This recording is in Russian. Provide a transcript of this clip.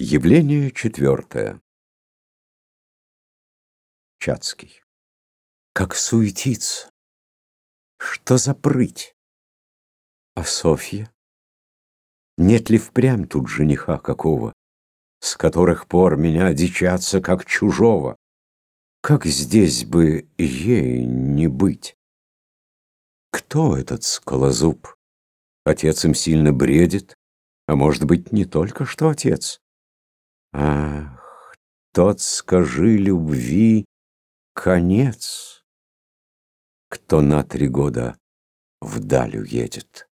Явление четвертое. Чацкий. Как суетится! Что за прыть? А Софья? Нет ли впрямь тут жениха какого, С которых пор меня дичаться, как чужого? Как здесь бы ей не быть? Кто этот скалозуб? Отец им сильно бредит, а может быть, не только что отец. Ах, тот, скажи, любви конец, Кто на три года вдаль уедет.